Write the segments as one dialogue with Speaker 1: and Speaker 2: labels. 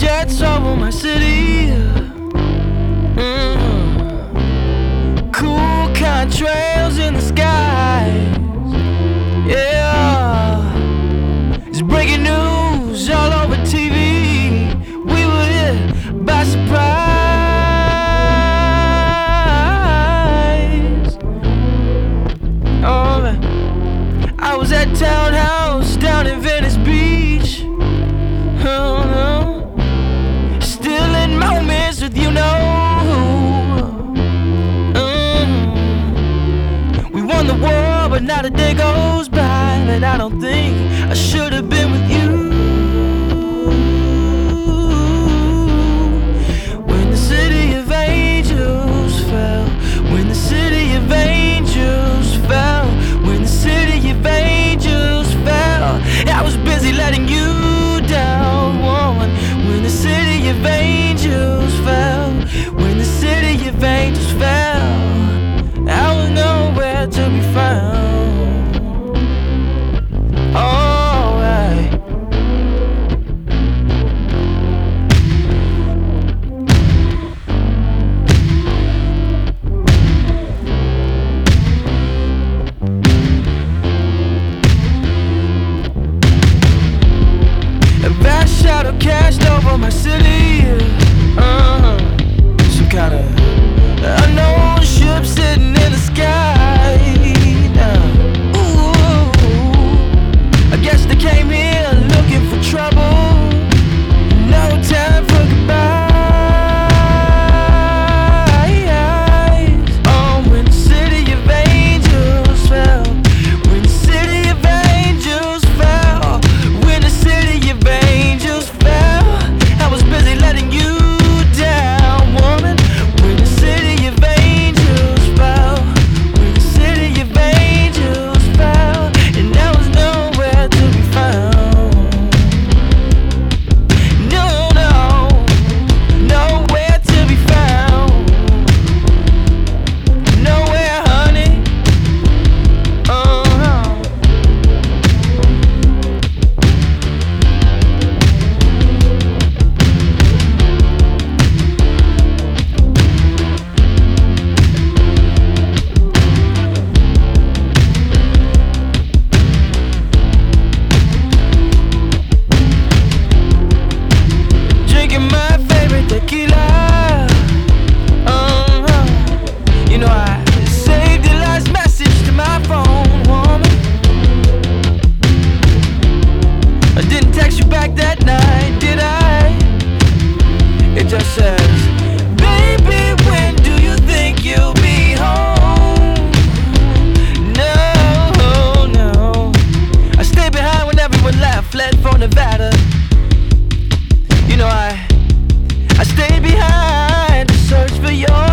Speaker 1: jets over my city. Mm. Cool contrails in the skies. Yeah. It's breaking news all over TV. We were hit by surprise. The war, but not a day goes by that I don't think I should have been with you. Over my city. Uh-huh. Some kind text you back that night, did I? It just says, Baby, when do you think you'll be home? No, no. I stayed behind when everyone left, fled for Nevada. You know I I stayed behind to search for your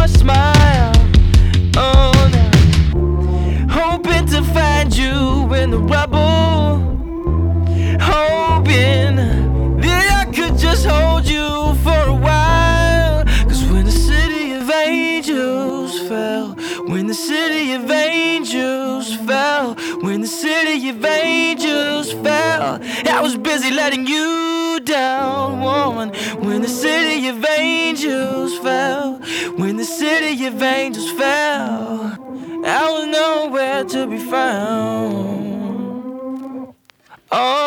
Speaker 1: when the city of angels fell, when the city of angels fell, I was busy letting you down, woman. When the city of angels fell, when the city of angels fell, I was nowhere to be found. Alright.